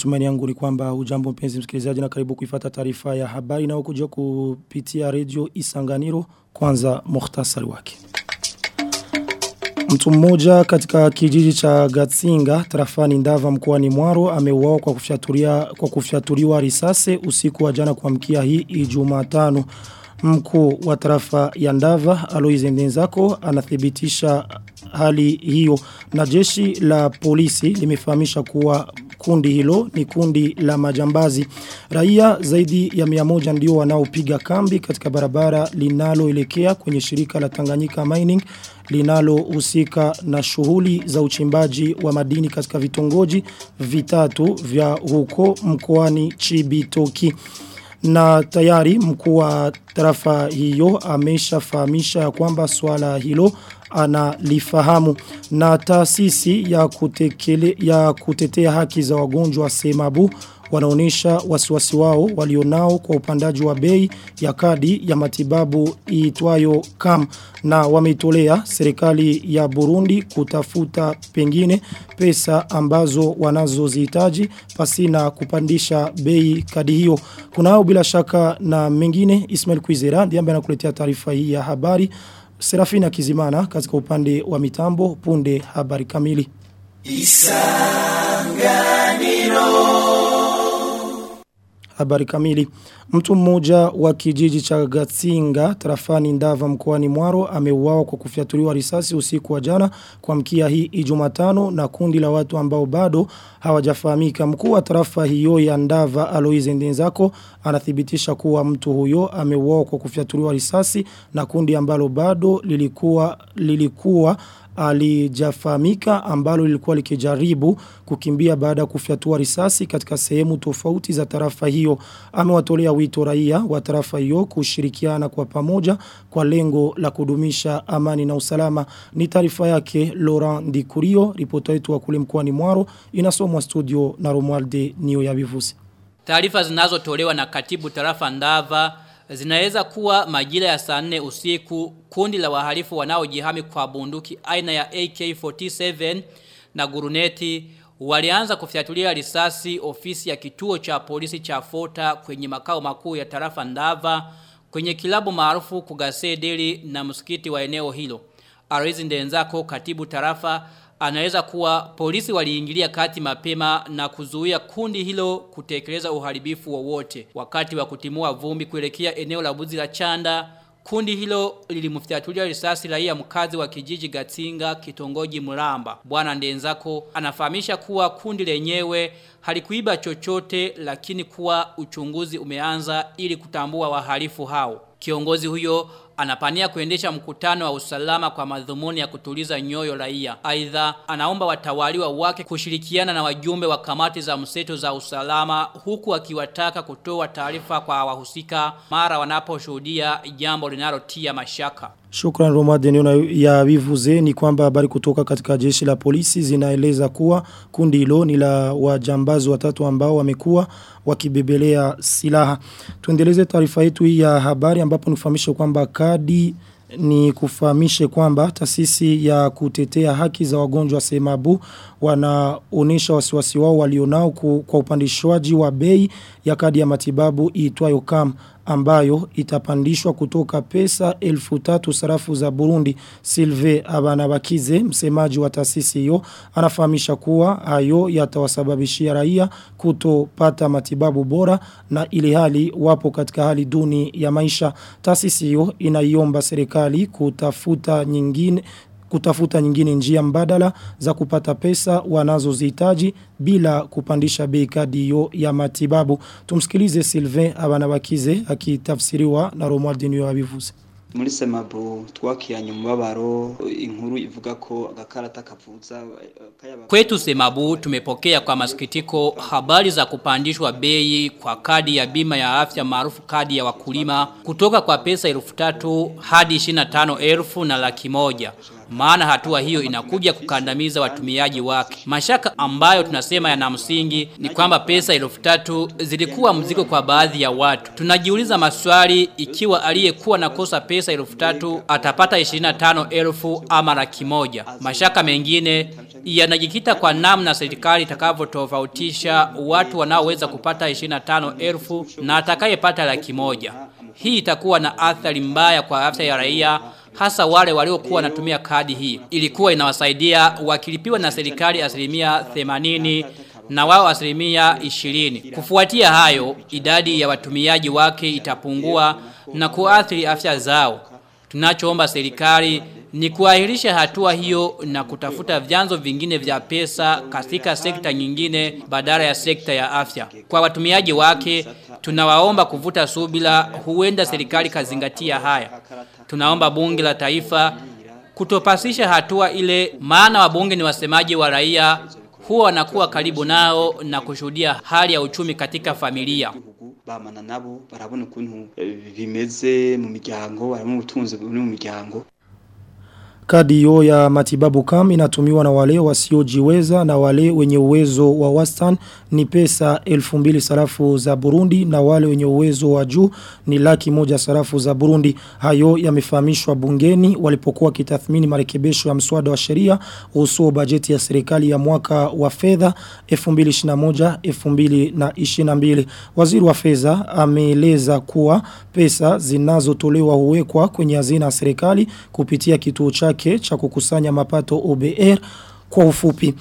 Matumaini yangu ni kwamba ujambo mpenzi msikilizaji na karibu kuifata taarifa ya habari na ukujua kupitia redio Isanganiro kwanza mukhtasari wake. Mtu mmoja katika kijiji cha Gatsinga tarafani Ndava mkoani Mwaro ameuawa kwa kwa kufyatuliwa risasi usiku wa jana kuamkia hii Ijumatano. Mkuu wa tarafa ya Ndava Aloise Ndenzako anathibitisha hali hiyo na jeshi la polisi limefahamisha kuwa kundi hilo ni kundi la majambazi. Raia zaidi ya miamoja ndio wanaopiga kambi katika barabara linaloelekea kwenye shirika la Tanganyika Mining linalohusika na shughuli za uchimbaji wa madini katika vitongoji vitatu vya huko mkoani Chibitoki na tayari mkuu wa tarafa hiyo ameshafahamisha kwamba swala hilo analifahamu na taasisi ya kutekele ya kutetea haki za wagonjwa Semabu wanaonesha wasiwasi wao walionao kwa upandaji wa bei ya kadi ya matibabu iitwayo CAM na wameitolea serikali ya Burundi kutafuta pengine pesa ambazo wanazozihitaji pasi na kupandisha bei kadi hiyo. Kunao bila shaka na mengine Ismail Kuizera ndiye ambaye anakuletea taarifa hii ya habari. Serafina Kizimana katika upande wa mitambo punde habari kamili. Isanganiro Habari kamili. Mtu mmoja wa kijiji cha Gatsinga tarafani Ndava mkoani Mwaro ameuawa kwa kufyatuliwa risasi usiku wa jana kuamkia hii Ijumatano na kundi la watu ambao bado hawajafahamika. Mkuu wa tarafa hiyo ya Ndava Aloise Ndenzako anathibitisha kuwa mtu huyo ameuawa kwa kufyatuliwa risasi na kundi ambalo bado lilikuwa lilikuwa alijafahamika ambalo lilikuwa likijaribu kukimbia baada ya kufyatua risasi katika sehemu tofauti za tarafa hiyo. Amewatolea wito raia wa tarafa hiyo kushirikiana kwa pamoja kwa lengo la kudumisha amani na usalama. Ni taarifa yake Laurent Dikurio, ripota yetu wa kule mkoani Mwaro, inasomwa studio na Romualde Nio ya Bivusi. Taarifa zinazotolewa na katibu tarafa Ndava zinaweza kuwa majira ya saa 4 usiku kundi la wahalifu wanaojihami kwa bunduki aina ya AK47 na guruneti walianza kufyatulia risasi ofisi ya kituo cha polisi cha Fota kwenye makao makuu ya tarafa Ndava kwenye kilabu maarufu Kugase Deli na msikiti wa eneo hilo. Arizi Ndenzako katibu tarafa anaweza kuwa polisi waliingilia kati mapema na kuzuia kundi hilo kutekeleza uharibifu wowote. Wakati wa kutimua vumbi kuelekea eneo la buzi la chanda, kundi hilo lilimfyatulia risasi raia mkazi wa kijiji Gatinga kitongoji Muramba. Bwana Ndenzako anafahamisha kuwa kundi lenyewe halikuiba chochote lakini kuwa uchunguzi umeanza ili kutambua wahalifu hao. Kiongozi huyo anapania kuendesha mkutano wa usalama kwa madhumuni ya kutuliza nyoyo raia. Aidha, anaomba watawaliwa wake kushirikiana na wajumbe wa kamati za mseto za usalama huku akiwataka kutoa taarifa kwa wahusika mara wanaposhuhudia jambo linalotia mashaka. Shukran Romade niona ya vivuze ni kwamba habari kutoka katika jeshi la polisi zinaeleza kuwa kundi hilo ni la wajambazi watatu ambao wamekuwa wakibebelea silaha. Tuendeleze taarifa yetu ya habari ambapo nifahamishe kwamba kadi ni kufahamishe kwamba taasisi ya kutetea haki za wagonjwa Semabu wanaonesha wasiwasi wao walionao kwa upandishwaji wa bei ya kadi ya matibabu iitwayo KAM ambayo itapandishwa kutoka pesa elfu tatu sarafu za Burundi. Silve Abanabakize, msemaji wa taasisi hiyo, anafahamisha kuwa hayo yatawasababishia raia kutopata matibabu bora na ili hali wapo katika hali duni ya maisha. Taasisi hiyo inaiomba serikali kutafuta nyingine kutafuta nyingine njia mbadala za kupata pesa wanazozihitaji bila kupandisha bei kadi hiyo ya matibabu. Tumsikilize Sylvain Abanabakize akitafsiriwa na Romualdinho Abivuze. muri semabu twakiranye umubabaro inkuru ivuga ko agakarata kavuza Kwetu semabu tumepokea kwa masikitiko habari za kupandishwa bei kwa kadi ya bima ya afya maarufu kadi ya wakulima kutoka kwa pesa elfu tatu hadi 25 elfu na laki moja. Maana hatua hiyo inakuja kukandamiza watumiaji wake. Mashaka ambayo tunasema yana msingi ni kwamba pesa elfu tatu zilikuwa mzigo kwa baadhi ya watu. Tunajiuliza maswali ikiwa aliyekuwa na kosa pesa elfu tatu atapata 25,000 ama laki moja. Mashaka mengine yanajikita kwa namna serikali itakavyotofautisha watu wanaoweza kupata 25,000 na atakayepata laki moja. Hii itakuwa na athari mbaya kwa afya ya raia hasa wale waliokuwa wanatumia kadi hii. Ilikuwa inawasaidia wakilipiwa na serikali asilimia 80 na wao asilimia 20. Kufuatia hayo, idadi ya watumiaji wake itapungua na kuathiri afya zao. Tunachoomba serikali ni kuahirisha hatua hiyo na kutafuta vyanzo vingine vya pesa katika sekta nyingine badala ya sekta ya afya. Kwa watumiaji wake, tunawaomba kuvuta subila huenda serikali kazingatia haya. Tunaomba bunge la taifa kutopasisha hatua ile maana wabunge ni wasemaji wa raia huwa wanakuwa karibu nao na kushuhudia hali ya uchumi katika familia. bamana nabo barabona ukuntu eh, bimeze mu miryango barabona ubutunzi mu miryango Kadi hiyo ya matibabu kam inatumiwa na wale wasiojiweza na wale wenye uwezo wa wastan ni pesa 1200 sarafu za Burundi na wale wenye uwezo wa juu ni laki moja sarafu za Burundi. Hayo yamefahamishwa bungeni walipokuwa kitathmini marekebisho ya mswada wa sheria uhusu bajeti ya serikali ya mwaka wa fedha 2021-2022. Waziri wa fedha ameeleza kuwa pesa zinazotolewa huwekwa kwenye hazina ya serikali kupitia kituo chake cha kukusanya mapato OBR kwa ufupi.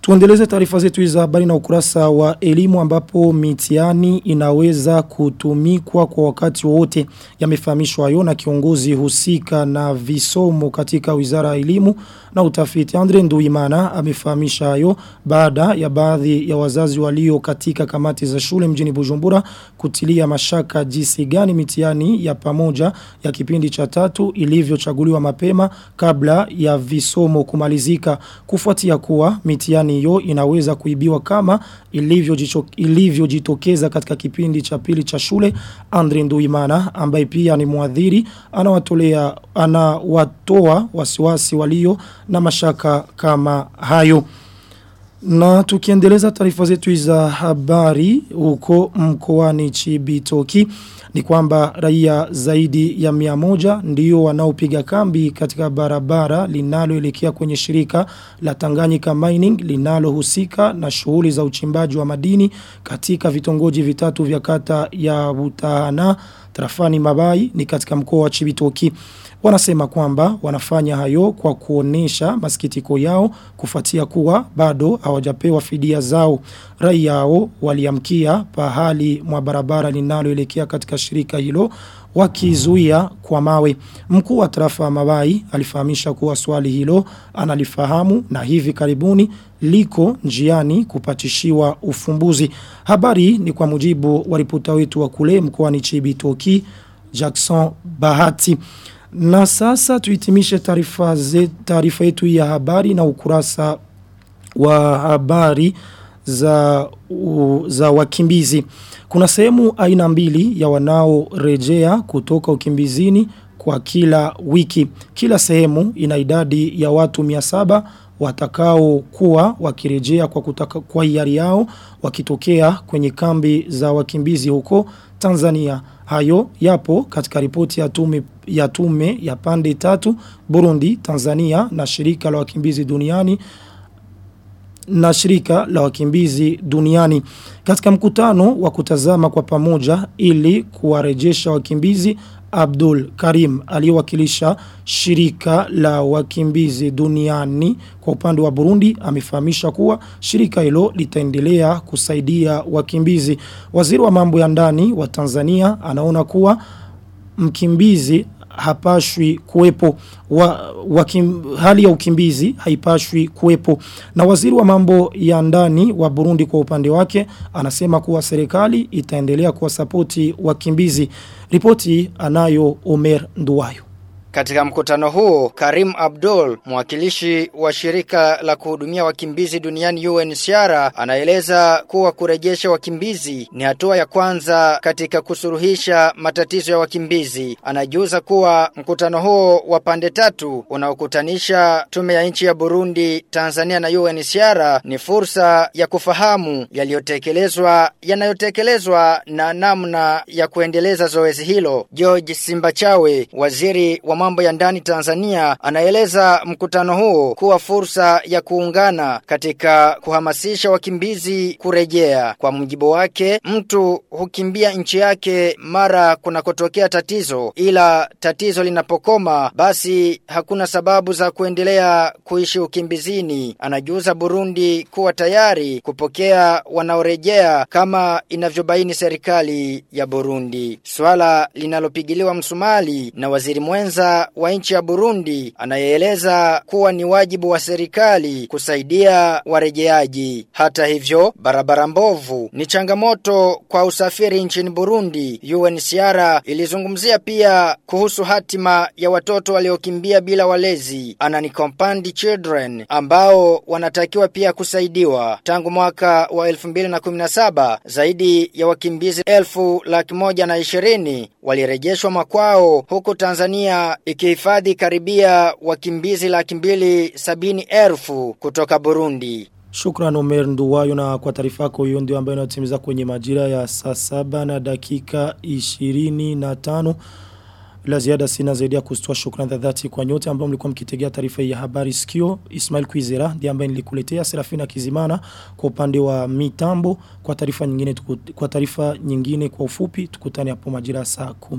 Tuendeleze taarifa zetu za habari na ukurasa wa elimu ambapo mitiani inaweza kutumikwa kwa wakati wote yamefahamishwa hayo na kiongozi husika na visomo katika Wizara ya Elimu na Utafiti. Andre Nduimana amefahamisha hayo baada ya baadhi ya wazazi walio katika kamati za shule mjini Bujumbura kutilia mashaka jinsi gani mitiani ya pamoja ya kipindi cha tatu ilivyochaguliwa mapema kabla ya visomo kumalizika kufuatia kuwa mitihani hiyo inaweza kuibiwa kama ilivyojitokeza ilivyo katika kipindi cha pili cha shule. Andre Nduimana ambaye pia ni mwadhiri anawatolea anawatoa wasiwasi walio na mashaka kama hayo na tukiendeleza taarifa zetu za habari huko mkoani Chibitoki ni kwamba raia zaidi ya mia moja ndio wanaopiga kambi katika barabara linaloelekea kwenye shirika la Tanganyika Mining linalohusika na shughuli za uchimbaji wa madini katika vitongoji vitatu vya kata ya Butahana Trafani Mabai ni katika mkoa wa Chibitoki. Wanasema kwamba wanafanya hayo kwa kuonesha masikitiko yao kufuatia kuwa bado hawajapewa fidia zao. Rai yao waliamkia pahali mwa barabara linaloelekea katika shirika hilo wakizuia kwa mawe. Mkuu wa tarafa ya Mabai alifahamisha kuwa swali hilo analifahamu na hivi karibuni liko njiani kupatishiwa ufumbuzi. Habari ni kwa mujibu wa ripota wetu wa kule mkoani Chibitoki Jackson Bahati. Na sasa tuitimishe taarifa taarifa yetu ya habari na ukurasa wa habari za u, za wakimbizi. Kuna sehemu aina mbili ya wanaorejea kutoka ukimbizini kwa kila wiki. Kila sehemu ina idadi ya watu 700 watakao kuwa wakirejea kwa kutaka kwa hiari yao wakitokea kwenye kambi za wakimbizi huko Tanzania. Hayo yapo katika ripoti ya tume ya tume ya pande tatu Burundi, Tanzania na shirika la wakimbizi duniani na shirika la wakimbizi duniani. Katika mkutano wa kutazama kwa pamoja ili kuwarejesha wakimbizi Abdul Karim aliyewakilisha shirika la wakimbizi duniani kwa upande wa Burundi amefahamisha kuwa shirika hilo litaendelea kusaidia wakimbizi. Waziri wa mambo ya ndani wa Tanzania anaona kuwa mkimbizi hapashwi kuwepo wa, wa kim, hali ya ukimbizi haipashwi kuwepo. Na waziri wa mambo ya ndani wa Burundi kwa upande wake anasema kuwa serikali itaendelea kuwasapoti wakimbizi. Ripoti anayo Omer Nduwayo Katika mkutano huo, Karim Abdul, mwakilishi wa shirika la kuhudumia wakimbizi duniani UNHCR, anaeleza kuwa kurejesha wakimbizi ni hatua ya kwanza katika kusuruhisha matatizo ya wakimbizi. Anajuza kuwa mkutano huo wa pande tatu unaokutanisha tume ya nchi ya Burundi, Tanzania na UNHCR ni fursa ya kufahamu yaliyotekelezwa yanayotekelezwa na namna ya kuendeleza zoezi hilo. George Simbachawe, waziri wa mambo ya ndani Tanzania, anaeleza mkutano huo kuwa fursa ya kuungana katika kuhamasisha wakimbizi kurejea. Kwa mjibu wake, mtu hukimbia nchi yake mara kunakotokea tatizo, ila tatizo linapokoma basi hakuna sababu za kuendelea kuishi ukimbizini. Anajuza Burundi kuwa tayari kupokea wanaorejea kama inavyobaini serikali ya Burundi. Swala linalopigiliwa msumali na waziri mwenza wa nchi ya Burundi anayeeleza kuwa ni wajibu wa serikali kusaidia warejeaji. Hata hivyo, barabara mbovu ni changamoto kwa usafiri nchini Burundi. UNHCR ilizungumzia pia kuhusu hatima ya watoto waliokimbia bila walezi, Anani Compandi Children, ambao wanatakiwa pia kusaidiwa. Tangu mwaka wa 2017 zaidi ya wakimbizi elfu laki moja na ishirini walirejeshwa makwao huku Tanzania ikihifadhi karibia wakimbizi laki mbili sabini elfu kutoka Burundi. Shukran Omer Nduwayo na kwa taarifa yako hiyo ndio ambayo inatimiza kwenye majira ya saa saba na dakika 25 la ziada sina zaidi ya kustoa shukrani za dhati kwa nyote ambao mlikuwa mkitegea taarifa ya habari sikio. Ismail Kwizera ndiye ambaye nilikuletea Serafina Kizimana kwa upande wa mitambo. Kwa taarifa nyingine tuku, kwa taarifa nyingine kwa ufupi tukutane hapo majira saa 10